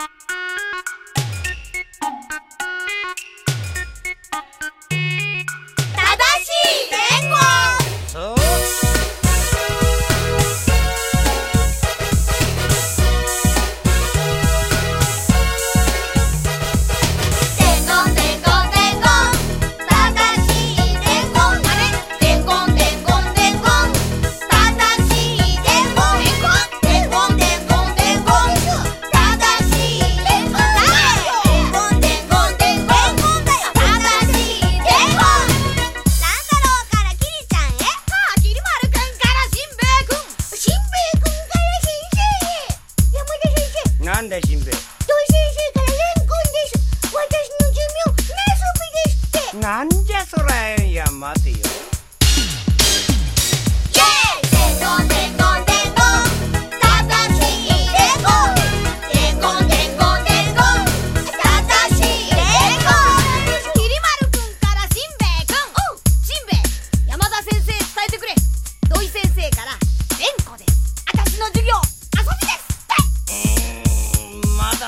Thank you. なんだいしんべヱ土井先生からレンコンです。私の寿命なすびですって。なんじゃそらいや待てよ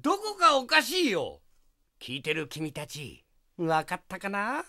どこかおかしいよ。聞いてる君たち分かったかな？